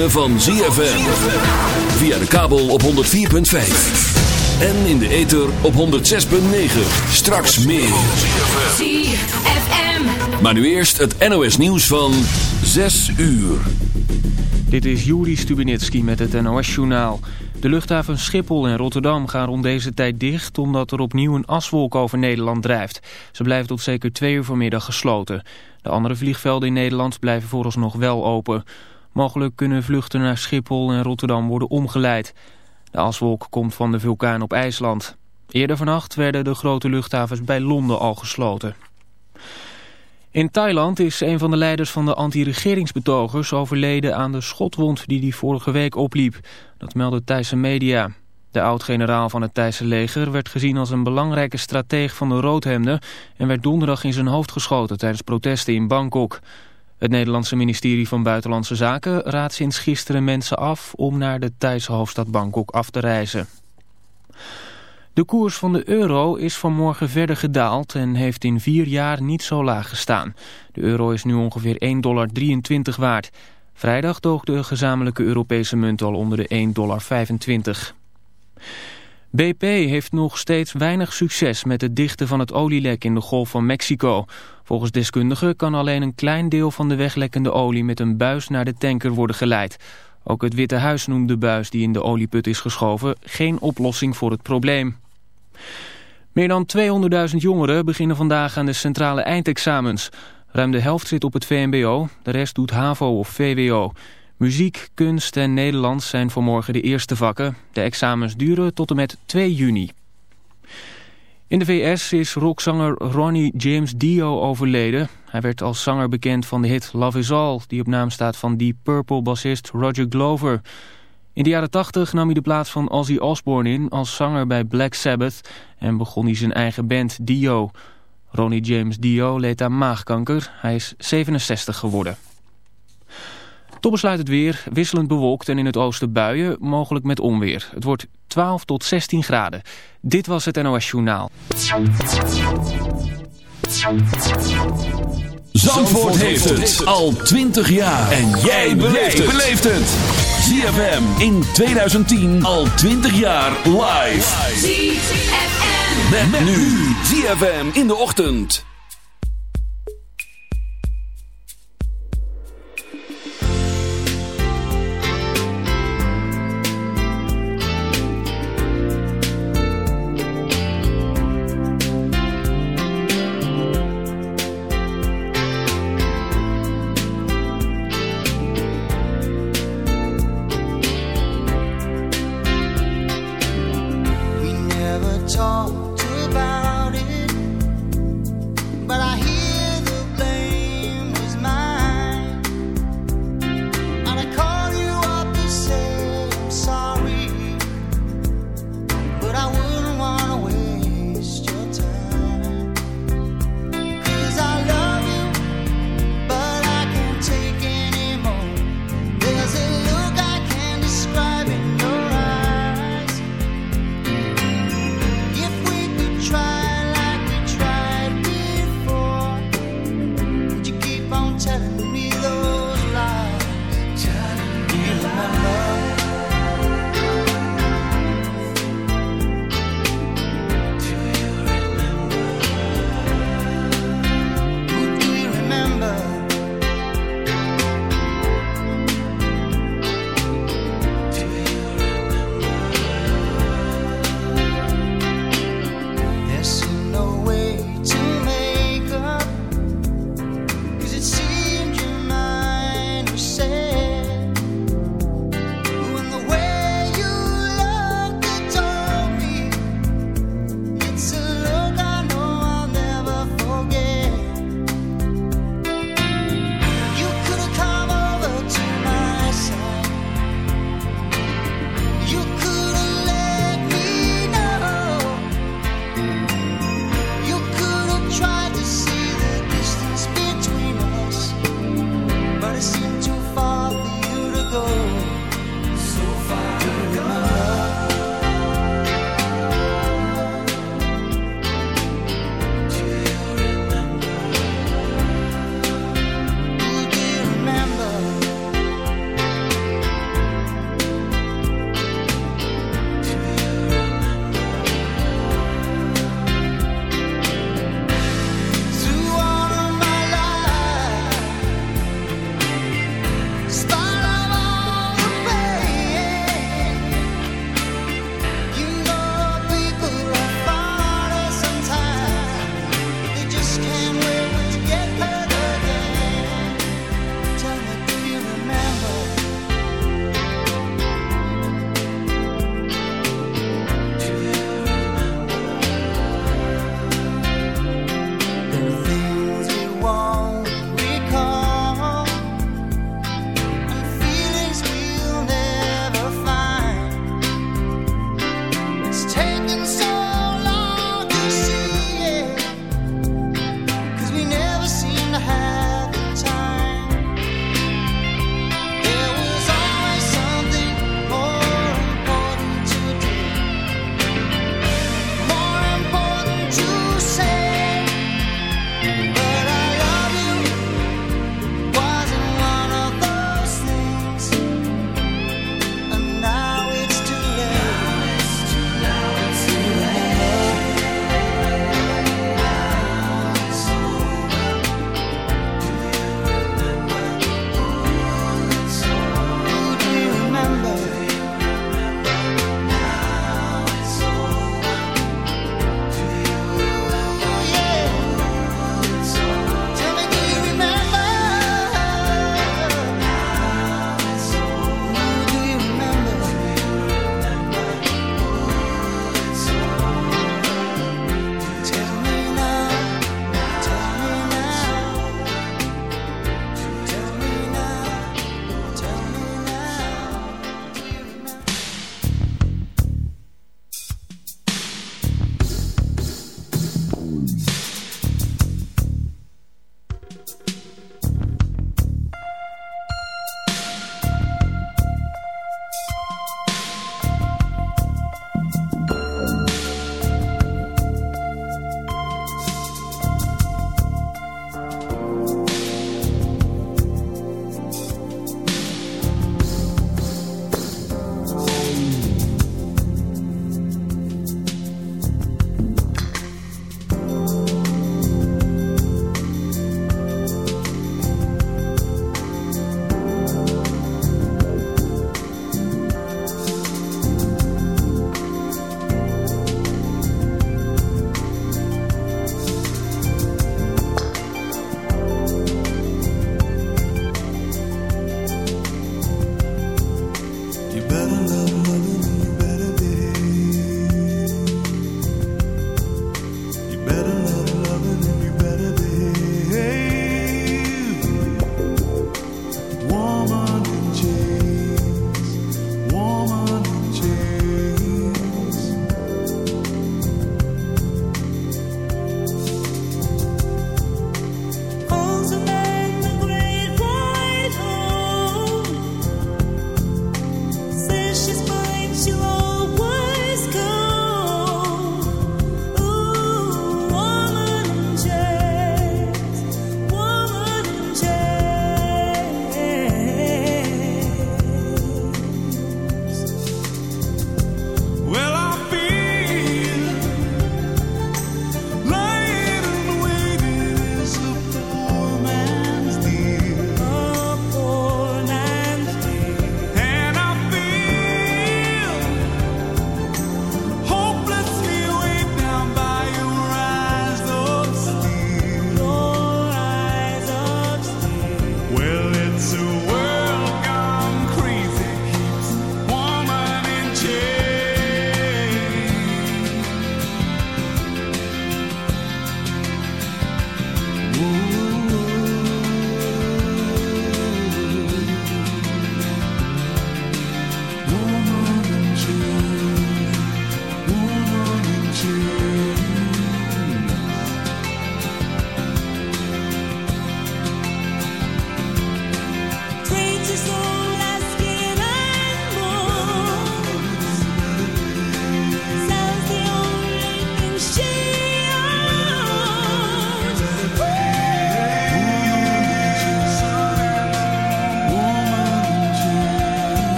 Ritme van ZFM. Via de kabel op 104.5. En in de ether op 106.9. Straks meer. ZFM. Maar nu eerst het NOS nieuws van 6 uur. Dit is Juri Stubenitski met het NOS-journaal. De luchthavens Schiphol en Rotterdam gaan rond deze tijd dicht... omdat er opnieuw een aswolk over Nederland drijft. Ze blijven tot zeker twee uur vanmiddag gesloten. De andere vliegvelden in Nederland blijven vooralsnog wel open. Mogelijk kunnen vluchten naar Schiphol en Rotterdam worden omgeleid. De aswolk komt van de vulkaan op IJsland. Eerder vannacht werden de grote luchthavens bij Londen al gesloten. In Thailand is een van de leiders van de anti-regeringsbetogers overleden aan de schotwond die hij vorige week opliep. Dat meldde Thaise media. De oud-generaal van het Thaise leger werd gezien als een belangrijke strateeg van de roodhemden en werd donderdag in zijn hoofd geschoten tijdens protesten in Bangkok. Het Nederlandse ministerie van Buitenlandse Zaken raadt sinds gisteren mensen af om naar de Thaise hoofdstad Bangkok af te reizen. De koers van de euro is vanmorgen verder gedaald en heeft in vier jaar niet zo laag gestaan. De euro is nu ongeveer 1,23 dollar waard. Vrijdag doog de gezamenlijke Europese munt al onder de 1,25 dollar. BP heeft nog steeds weinig succes met het dichten van het olielek in de Golf van Mexico. Volgens deskundigen kan alleen een klein deel van de weglekkende olie met een buis naar de tanker worden geleid. Ook het Witte Huis noemt de buis die in de olieput is geschoven geen oplossing voor het probleem. Meer dan 200.000 jongeren beginnen vandaag aan de centrale eindexamens. Ruim de helft zit op het VMBO, de rest doet HAVO of VWO. Muziek, kunst en Nederlands zijn voor morgen de eerste vakken. De examens duren tot en met 2 juni. In de VS is rockzanger Ronnie James Dio overleden. Hij werd als zanger bekend van de hit Love Is All... die op naam staat van Deep Purple-bassist Roger Glover. In de jaren 80 nam hij de plaats van Ozzy Osbourne in... als zanger bij Black Sabbath en begon hij zijn eigen band Dio. Ronnie James Dio leed aan maagkanker. Hij is 67 geworden. Tot besluit het weer, wisselend bewolkt en in het oosten buien, mogelijk met onweer. Het wordt 12 tot 16 graden. Dit was het NOS Journaal. Zandvoort heeft het al 20 jaar. En jij beleeft het. ZFM in 2010 al 20 jaar live. ZFM. Met, nu. ZFM in de ochtend.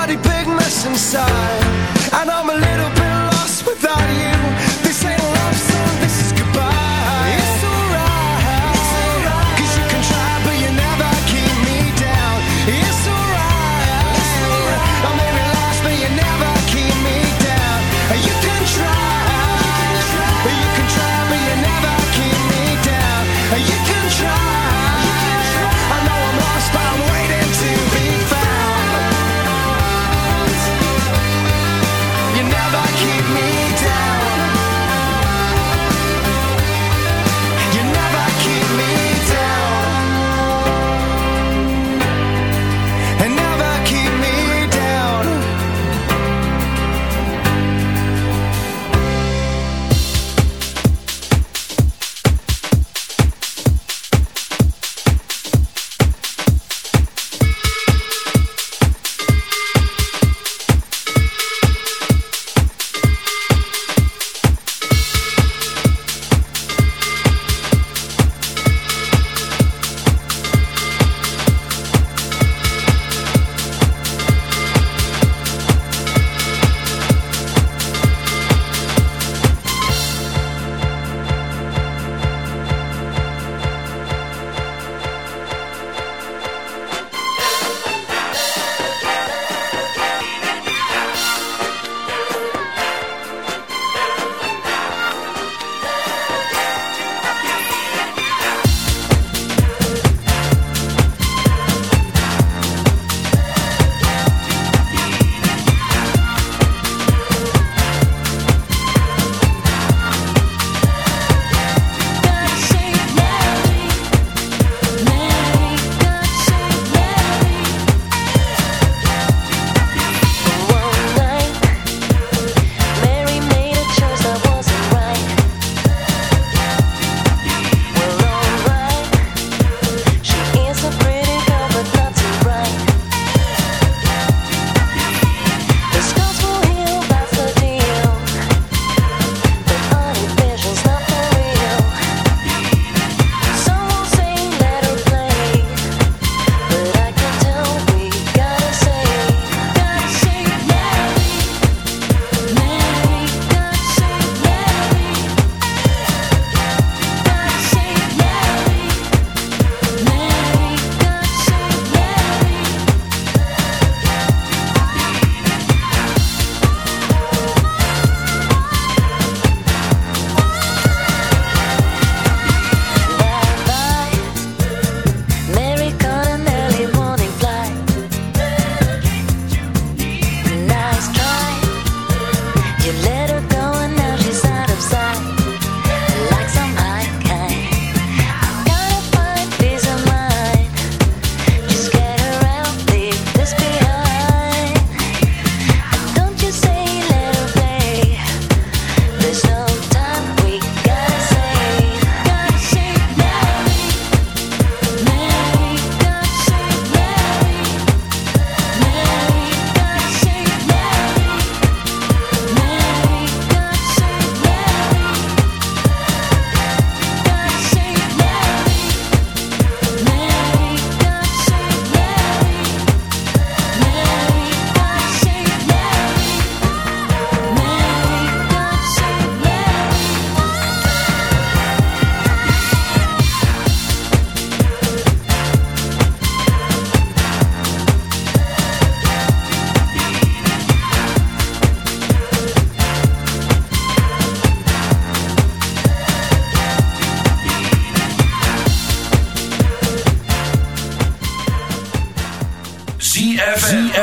bloody big mess inside. And I'm a little bit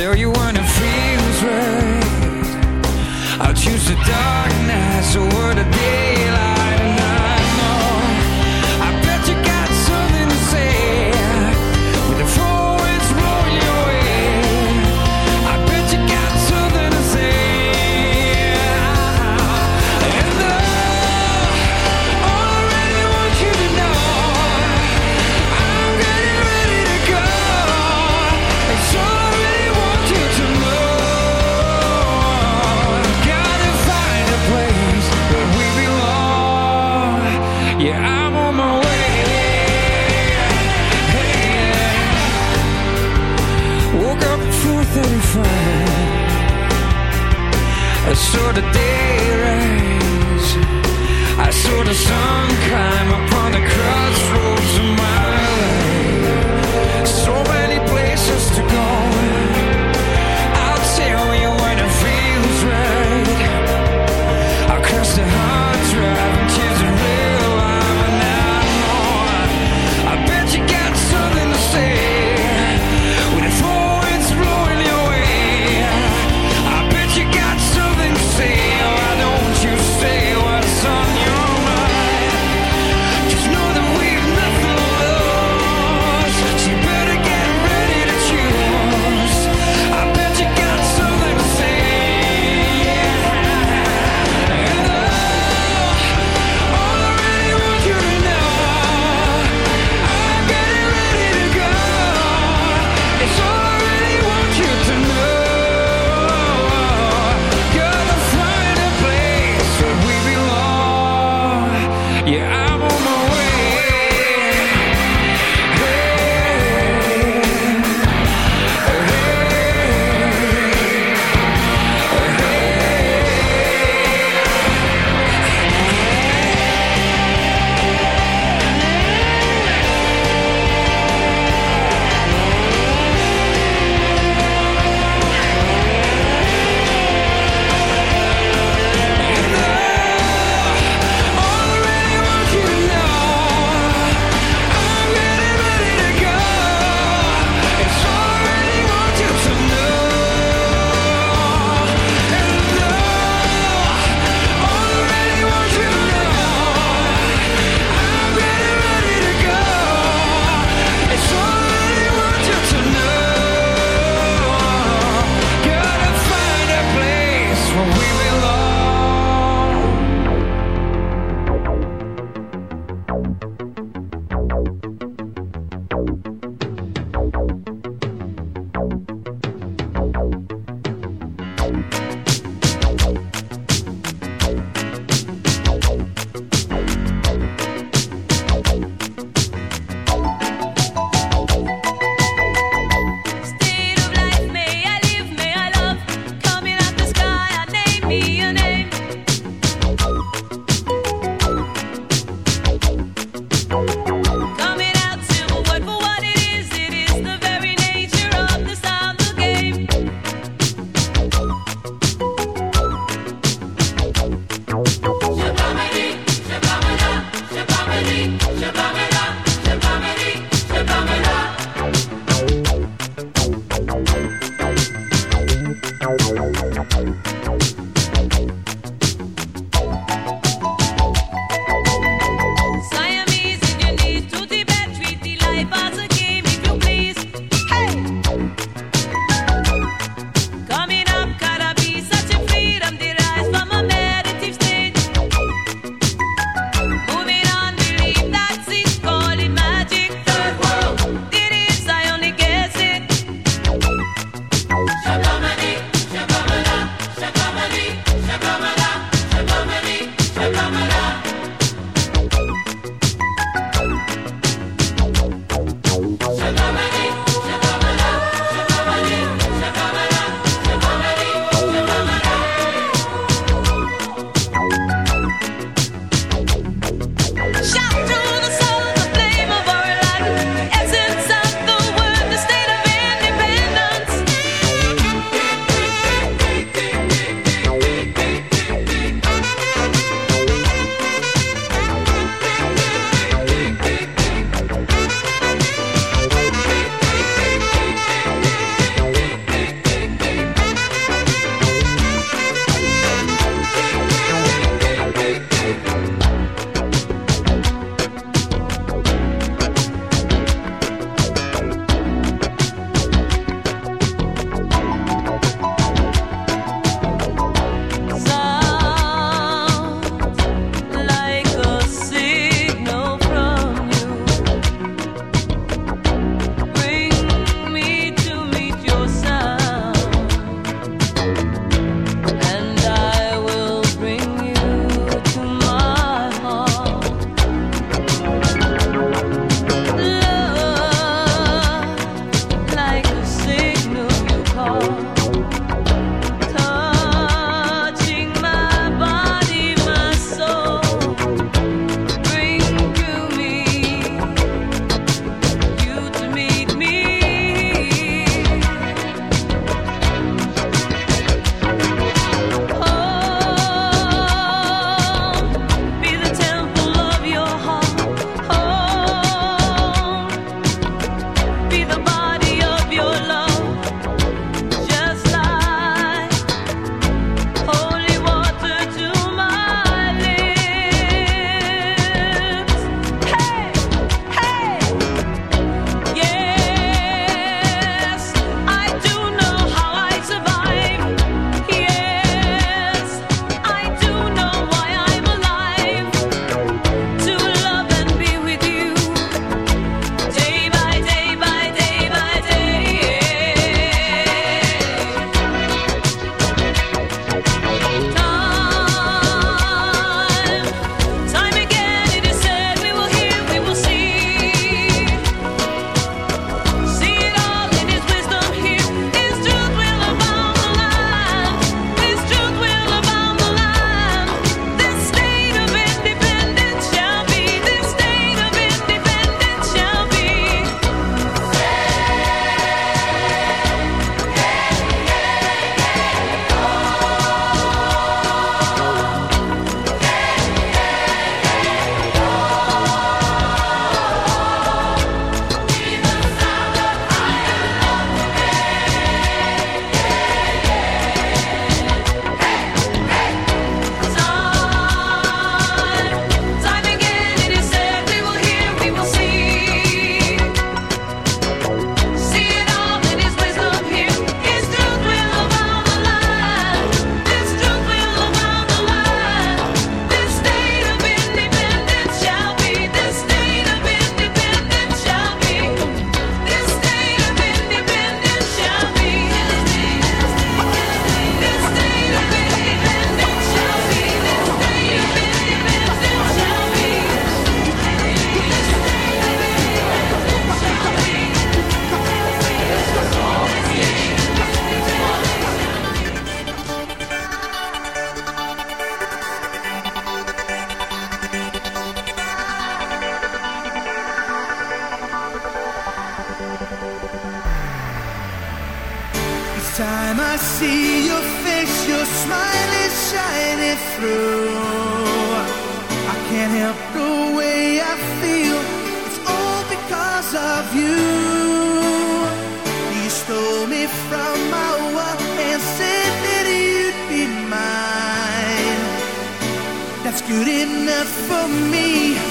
tell you when it feels right. I'll choose the dark nights over the day. time I see your face, your smile is shining through. I can't help the way I feel. It's all because of you. You stole me from my world and said that you'd be mine. That's good enough for me.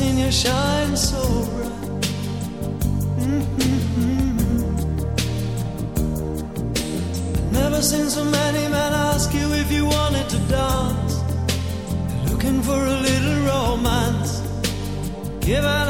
Seen you shine so bright. Mm-hmm. Never seen so many men ask you if you wanted to dance. Looking for a little romance. Given half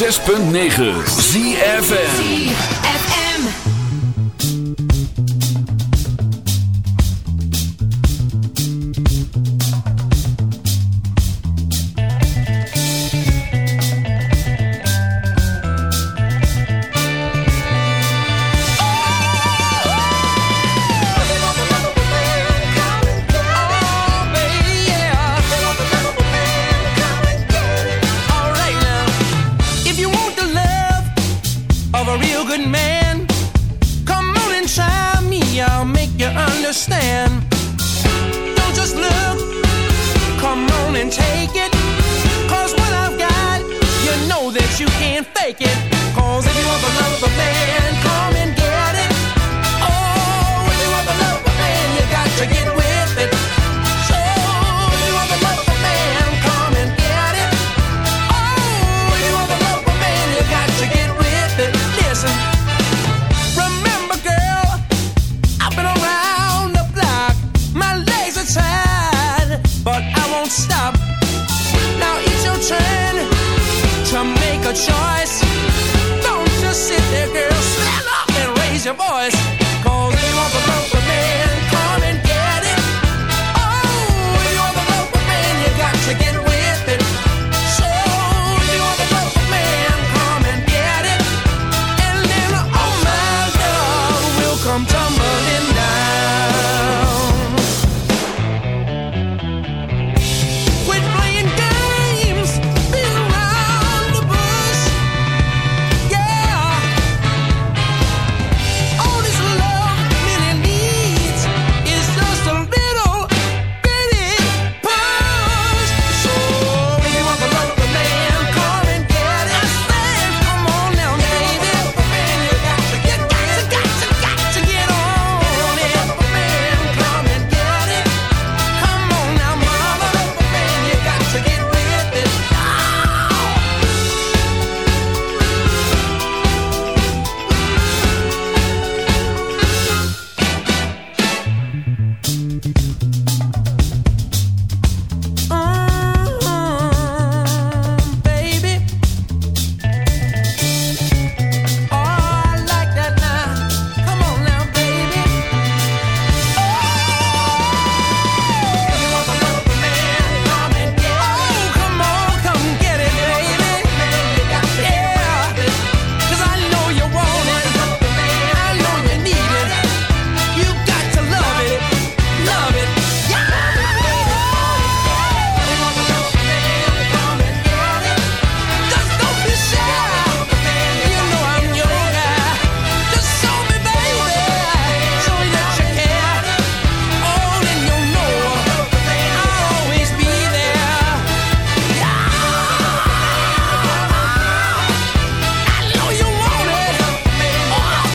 106.9 ZFN